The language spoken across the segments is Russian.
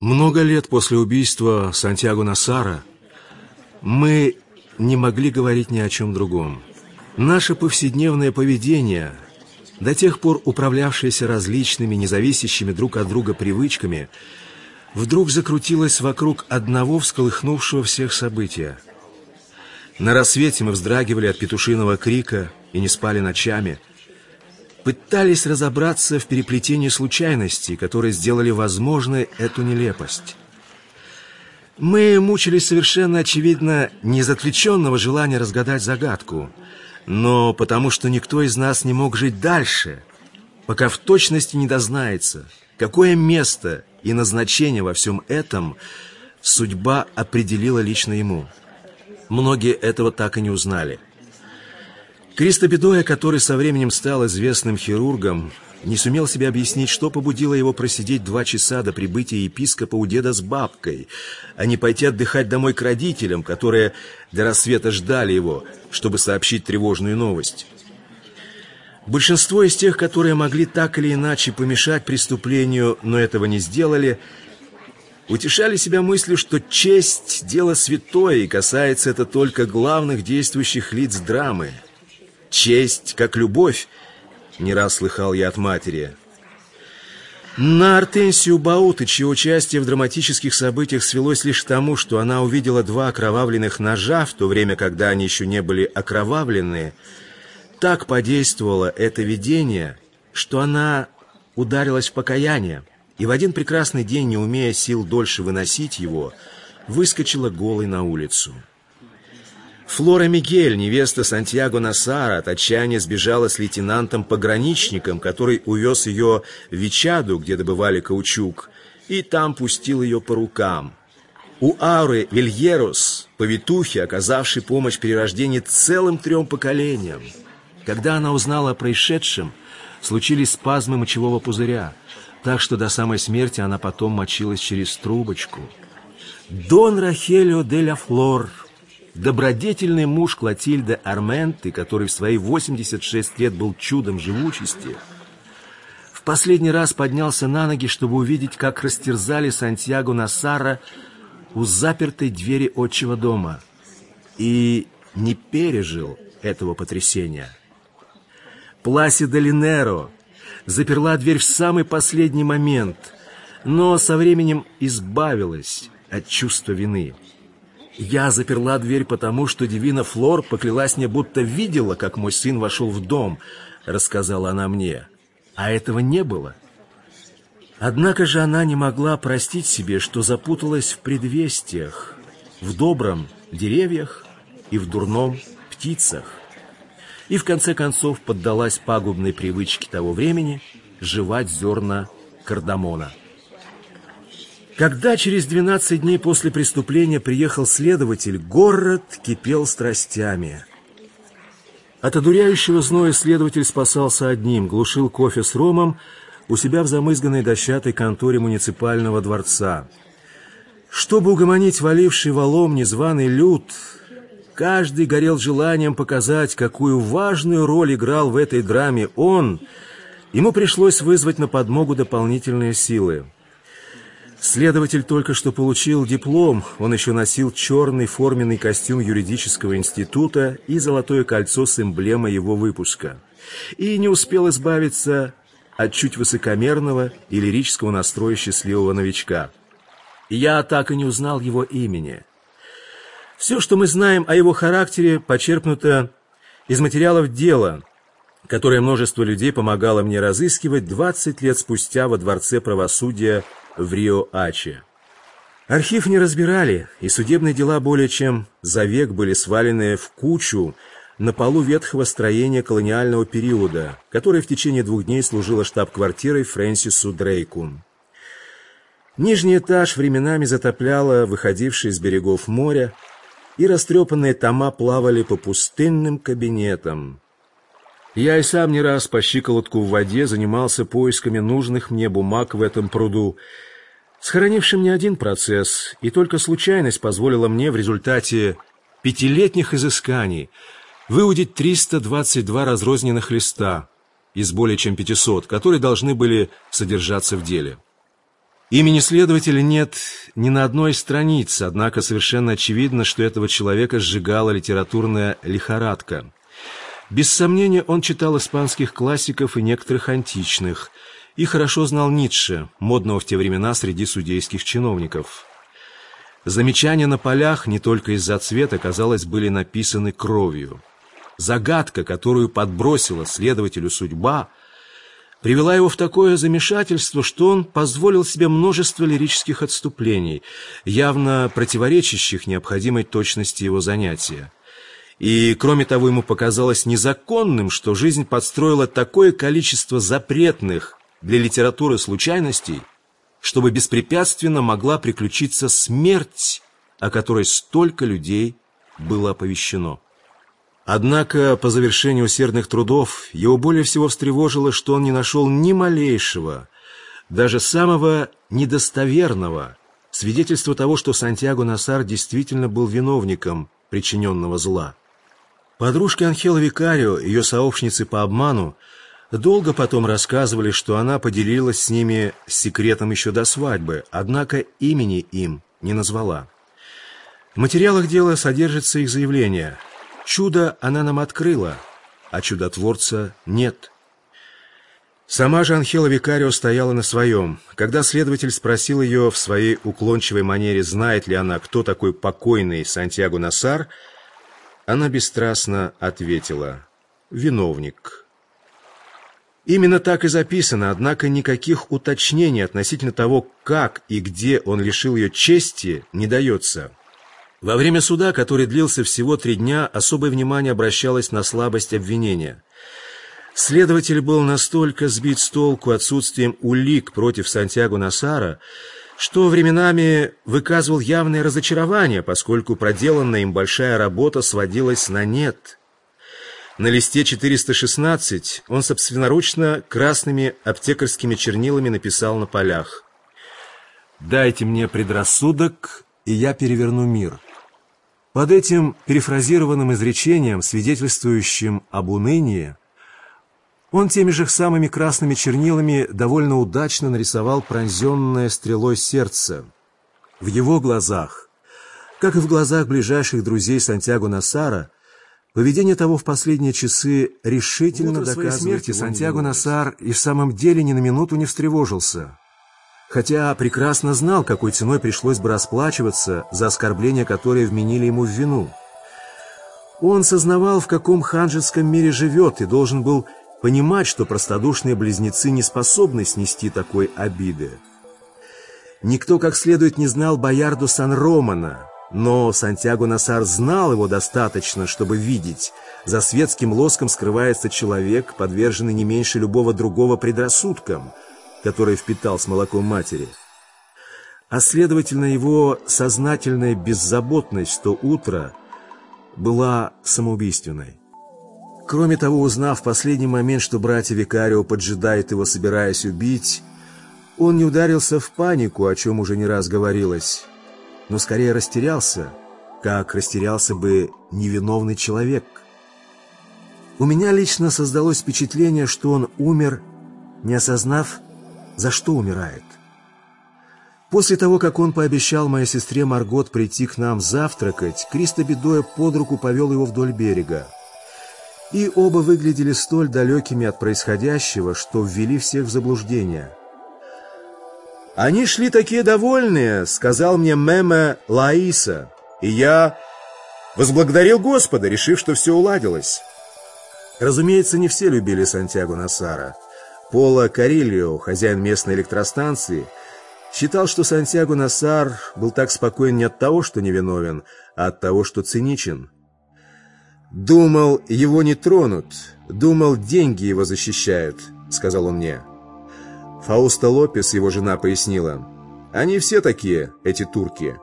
Много лет после убийства Сантьяго Насара мы не могли говорить ни о чем другом. Наше повседневное поведение, до тех пор управлявшееся различными, независящими друг от друга привычками, вдруг закрутилось вокруг одного всколыхнувшего всех события. На рассвете мы вздрагивали от петушиного крика и не спали ночами – пытались разобраться в переплетении случайностей, которые сделали возможной эту нелепость. Мы мучились совершенно очевидно не из отвлеченного желания разгадать загадку, но потому что никто из нас не мог жить дальше, пока в точности не дознается, какое место и назначение во всем этом судьба определила лично ему. Многие этого так и не узнали. Кристо Бедоя, который со временем стал известным хирургом, не сумел себе объяснить, что побудило его просидеть два часа до прибытия епископа у деда с бабкой, а не пойти отдыхать домой к родителям, которые до рассвета ждали его, чтобы сообщить тревожную новость. Большинство из тех, которые могли так или иначе помешать преступлению, но этого не сделали, утешали себя мыслью, что честь – дело святое, и касается это только главных действующих лиц драмы – Честь, как любовь, не раз слыхал я от матери. На Артенсию Бауты, чье участие в драматических событиях свелось лишь к тому, что она увидела два окровавленных ножа, в то время, когда они еще не были окровавлены, так подействовало это видение, что она ударилась в покаяние, и в один прекрасный день, не умея сил дольше выносить его, выскочила голой на улицу. Флора Мигель, невеста Сантьяго Насара, от отчаяния сбежала с лейтенантом-пограничником, который увез ее в Вичаду, где добывали каучук, и там пустил ее по рукам. У Ауры Вильерос, повитухи, оказавшей помощь при рождении целым трем поколениям. Когда она узнала о происшедшем, случились спазмы мочевого пузыря, так что до самой смерти она потом мочилась через трубочку. Дон Рахелио де ля Флор добродетельный муж Клотильды Арменты, который в свои 86 лет был чудом живучести, в последний раз поднялся на ноги, чтобы увидеть, как растерзали Сантьяго Насара у запертой двери отчего дома, и не пережил этого потрясения. Пласида Линеро заперла дверь в самый последний момент, но со временем избавилась от чувства вины. Я заперла дверь потому, что Divina Флор поклялась мне, будто видела, как мой сын вошел в дом, рассказала она мне. А этого не было. Однако же она не могла простить себе, что запуталась в предвестиях, в добром – деревьях и в дурном – птицах. И в конце концов поддалась пагубной привычке того времени жевать зерна кардамона. Когда через 12 дней после преступления приехал следователь, город кипел страстями. От одуряющего зноя следователь спасался одним, глушил кофе с ромом у себя в замызганной дощатой конторе муниципального дворца. Чтобы угомонить валивший валом незваный люд, каждый горел желанием показать, какую важную роль играл в этой драме он, ему пришлось вызвать на подмогу дополнительные силы. Следователь только что получил диплом, он еще носил черный форменный костюм юридического института и золотое кольцо с эмблемой его выпуска. И не успел избавиться от чуть высокомерного и лирического настроя счастливого новичка. Я так и не узнал его имени. Все, что мы знаем о его характере, почерпнуто из материалов дела, которое множество людей помогало мне разыскивать 20 лет спустя во Дворце правосудия в Рио-Аче. Архив не разбирали, и судебные дела более чем за век были свалены в кучу на полу ветхого строения колониального периода, которое в течение двух дней служило штаб-квартирой Фрэнсису Дрейку. Нижний этаж временами затопляло выходившее из берегов моря, и растрепанные тома плавали по пустынным кабинетам. Я и сам не раз по щиколотку в воде занимался поисками нужных мне бумаг в этом пруду, сохранившим не один процесс, и только случайность позволила мне в результате пятилетних изысканий выудить 322 разрозненных листа из более чем 500, которые должны были содержаться в деле. Имени следователя нет ни на одной странице, однако совершенно очевидно, что этого человека сжигала литературная лихорадка. Без сомнения, он читал испанских классиков и некоторых античных, и хорошо знал Ницше, модного в те времена среди судейских чиновников. Замечания на полях не только из-за цвета, казалось, были написаны кровью. Загадка, которую подбросила следователю судьба, привела его в такое замешательство, что он позволил себе множество лирических отступлений, явно противоречащих необходимой точности его занятия. И, кроме того, ему показалось незаконным, что жизнь подстроила такое количество запретных для литературы случайностей, чтобы беспрепятственно могла приключиться смерть, о которой столько людей было оповещено. Однако по завершению усердных трудов его более всего встревожило, что он не нашел ни малейшего, даже самого недостоверного свидетельства того, что Сантьяго Насар действительно был виновником причиненного зла. Подружки Анхела Викарио, ее сообщницы по обману, долго потом рассказывали, что она поделилась с ними секретом еще до свадьбы, однако имени им не назвала. В материалах дела содержится их заявление – Чудо она нам открыла, а чудотворца нет. Сама же Анхела Викарио стояла на своем. Когда следователь спросил ее в своей уклончивой манере, знает ли она, кто такой покойный Сантьяго Насар, она бесстрастно ответила «Виновник». Именно так и записано, однако никаких уточнений относительно того, как и где он лишил ее чести, не дается. Во время суда, который длился всего три дня, особое внимание обращалось на слабость обвинения. Следователь был настолько сбит с толку отсутствием улик против Сантьяго Насара, что временами выказывал явное разочарование, поскольку проделанная им большая работа сводилась на нет. На листе 416 он собственноручно красными аптекарскими чернилами написал на полях «Дайте мне предрассудок, и я переверну мир». Под этим перефразированным изречением, свидетельствующим об унынии, он теми же самыми красными чернилами довольно удачно нарисовал пронзенное стрелой сердце. В его глазах, как и в глазах ближайших друзей Сантьяго Насара, поведение того в последние часы решительно доказывает смерти Сантьяго Насар и в самом деле ни на минуту не встревожился хотя прекрасно знал, какой ценой пришлось бы расплачиваться за оскорбления, которые вменили ему в вину. Он сознавал, в каком ханжеском мире живет, и должен был понимать, что простодушные близнецы не способны снести такой обиды. Никто как следует не знал Боярду Сан-Романа, но Сантьяго Насар знал его достаточно, чтобы видеть, за светским лоском скрывается человек, подверженный не меньше любого другого предрассудкам – который впитал с молоком матери. А следовательно, его сознательная беззаботность то утро была самоубийственной. Кроме того, узнав в последний момент, что братья Викарио поджидают его, собираясь убить, он не ударился в панику, о чем уже не раз говорилось, но скорее растерялся, как растерялся бы невиновный человек. У меня лично создалось впечатление, что он умер, не осознав за что умирает. После того, как он пообещал моей сестре Маргот прийти к нам завтракать, Кристо Бедоя под руку повел его вдоль берега. И оба выглядели столь далекими от происходящего, что ввели всех в заблуждение. «Они шли такие довольные», — сказал мне Меме Лаиса, и я возблагодарил Господа, решив, что все уладилось. Разумеется, не все любили Сантьяго Насара. Пола Карильо, хозяин местной электростанции, считал, что Сантьяго Насар был так спокоен не от того, что невиновен, а от того, что циничен. «Думал, его не тронут, думал, деньги его защищают», — сказал он мне. Фауста Лопес, его жена, пояснила. «Они все такие, эти турки».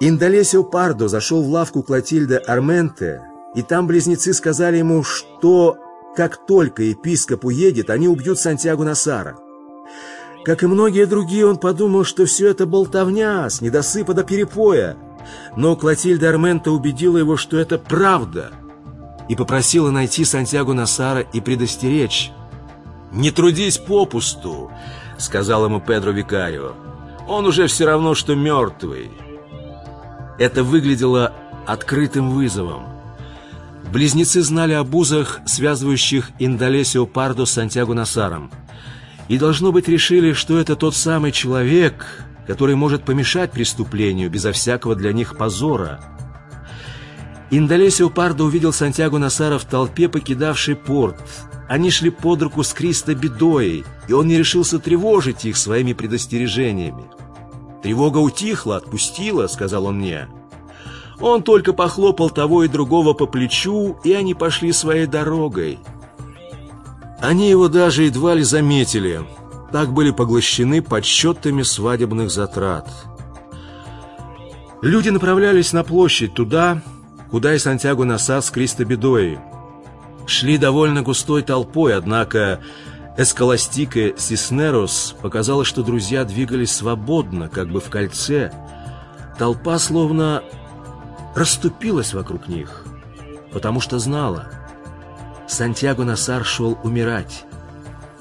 Индолесио Пардо зашел в лавку Клотильды Арменте, и там близнецы сказали ему, что как только епископ уедет, они убьют Сантьяго Насара. Как и многие другие, он подумал, что все это болтовня, с недосыпа до перепоя. Но Клотильда Армента убедила его, что это правда, и попросила найти Сантьяго Насара и предостеречь. «Не трудись попусту! сказал ему Педро Викарио. «Он уже все равно, что мертвый». Это выглядело открытым вызовом. Близнецы знали об узах, связывающих Индолесио Пардо с Сантьяго Насаром. И, должно быть, решили, что это тот самый человек, который может помешать преступлению безо всякого для них позора. Индолесио Пардо увидел Сантьяго Насара в толпе, покидавшей порт. Они шли под руку с Кристо Бедоей, и он не решился тревожить их своими предостережениями. «Тревога утихла, отпустила», — сказал он мне. Он только похлопал того и другого по плечу, и они пошли своей дорогой. Они его даже едва ли заметили. Так были поглощены подсчетами свадебных затрат. Люди направлялись на площадь туда, куда и Сантьяго Насар с Кристобедоей. Шли довольно густой толпой, однако Эскаластика Сиснерос показалось, что друзья двигались свободно, как бы в кольце. Толпа словно расступилась вокруг них, потому что знала, Сантьяго Насар шел умирать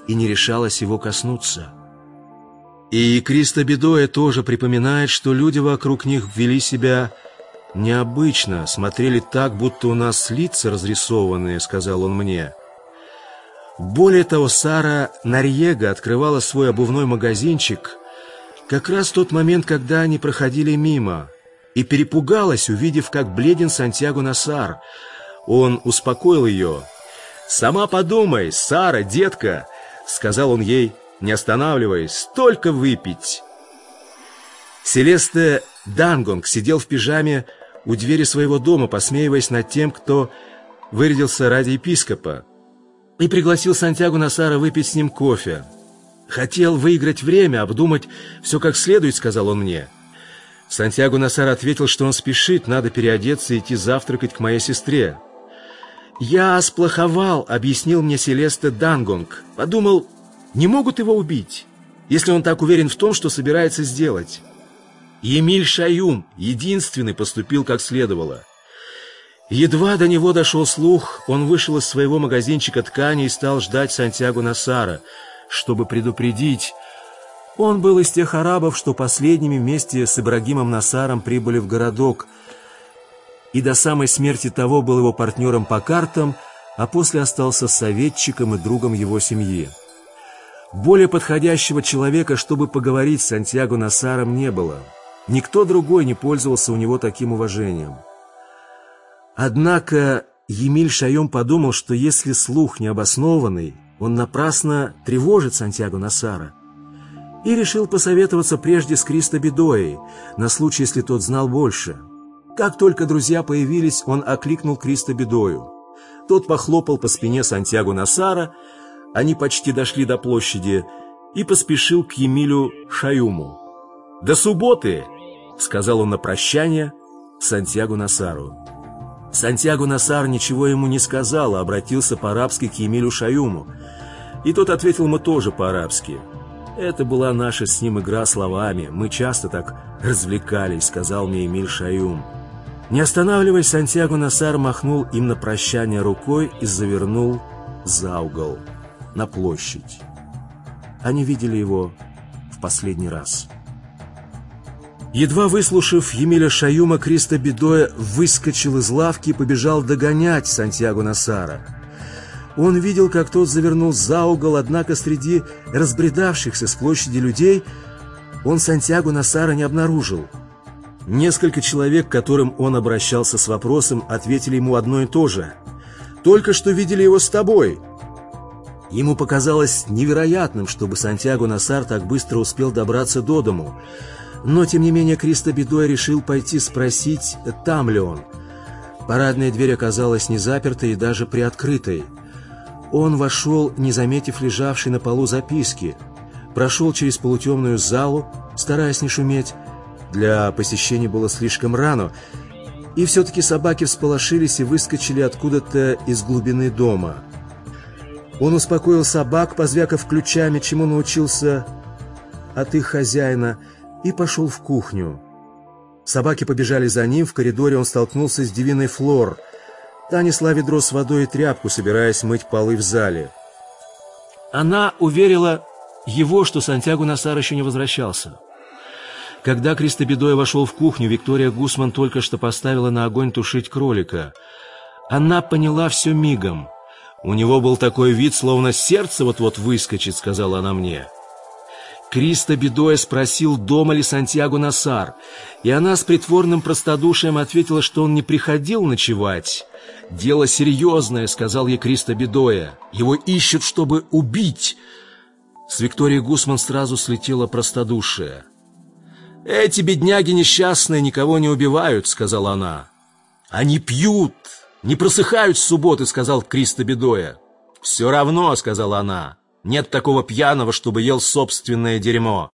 и не решалась его коснуться. И Кристо Бедоя тоже припоминает, что люди вокруг них вели себя необычно, смотрели так, будто у нас лица разрисованные, сказал он мне. Более того, Сара Нарьега открывала свой обувной магазинчик как раз в тот момент, когда они проходили мимо – и перепугалась, увидев, как бледен Сантьяго Насар. Он успокоил ее. «Сама подумай, Сара, детка!» — сказал он ей, не останавливаясь, — «столько выпить!» Селесте Дангонг сидел в пижаме у двери своего дома, посмеиваясь над тем, кто вырядился ради епископа, и пригласил Сантьяго Насара выпить с ним кофе. «Хотел выиграть время, обдумать все как следует», — сказал он мне. Сантьяго Насар ответил, что он спешит, надо переодеться и идти завтракать к моей сестре. «Я сплоховал», — объяснил мне Селеста Дангонг. Подумал, не могут его убить, если он так уверен в том, что собирается сделать. Емиль Шаюм, единственный, поступил как следовало. Едва до него дошел слух, он вышел из своего магазинчика ткани и стал ждать Сантьяго Насара, чтобы предупредить, он был из тех арабов, что последними вместе с Ибрагимом Насаром прибыли в городок, и до самой смерти того был его партнером по картам, а после остался советчиком и другом его семьи. Более подходящего человека, чтобы поговорить с Сантьяго Насаром, не было. Никто другой не пользовался у него таким уважением. Однако Емиль Шаем подумал, что если слух необоснованный, он напрасно тревожит Сантьяго Насара и решил посоветоваться прежде с Кристо Бедоей, на случай, если тот знал больше. Как только друзья появились, он окликнул Кристо Бедою. Тот похлопал по спине Сантьяго Насара, они почти дошли до площади, и поспешил к Емилю Шаюму. «До субботы!» — сказал он на прощание Сантьяго Насару. Сантьяго Насар ничего ему не сказал, а обратился по-арабски к Емилю Шаюму. И тот ответил ему тоже по-арабски — это была наша с ним игра словами. Мы часто так развлекались, сказал мне Эмиль Шаюм. Не останавливаясь, Сантьяго Насар махнул им на прощание рукой и завернул за угол, на площадь. Они видели его в последний раз. Едва выслушав Емеля Шаюма, Криста Бедоя выскочил из лавки и побежал догонять Сантьяго Насара. Он видел, как тот завернул за угол, однако среди разбредавшихся с площади людей он Сантьяго Насара не обнаружил. Несколько человек, к которым он обращался с вопросом, ответили ему одно и то же. «Только что видели его с тобой». Ему показалось невероятным, чтобы Сантьяго Насар так быстро успел добраться до дому. Но, тем не менее, Кристо Бедой решил пойти спросить, там ли он. Парадная дверь оказалась не запертой и даже приоткрытой. Он вошел, не заметив лежавшей на полу записки, прошел через полутемную залу, стараясь не шуметь. Для посещения было слишком рано, и все-таки собаки всполошились и выскочили откуда-то из глубины дома. Он успокоил собак, позвякав ключами, чему научился от их хозяина, и пошел в кухню. Собаки побежали за ним, в коридоре он столкнулся с Дивиной Флор — Та несла ведро с водой и тряпку, собираясь мыть полы в зале. Она уверила его, что Сантьяго Насар еще не возвращался. Когда Кристобедоя вошел в кухню, Виктория Гусман только что поставила на огонь тушить кролика. Она поняла все мигом. «У него был такой вид, словно сердце вот-вот выскочит», — сказала она мне. Кристо Бедоя спросил, дома ли Сантьяго Насар, и она с притворным простодушием ответила, что он не приходил ночевать. «Дело серьезное», — сказал ей Кристо Бедоя. «Его ищут, чтобы убить». С Викторией Гусман сразу слетела простодушие. «Эти бедняги несчастные никого не убивают», — сказала она. «Они пьют, не просыхают с субботы», — сказал Кристо Бедоя. «Все равно», — сказала она. Нет такого пьяного, чтобы ел собственное дерьмо.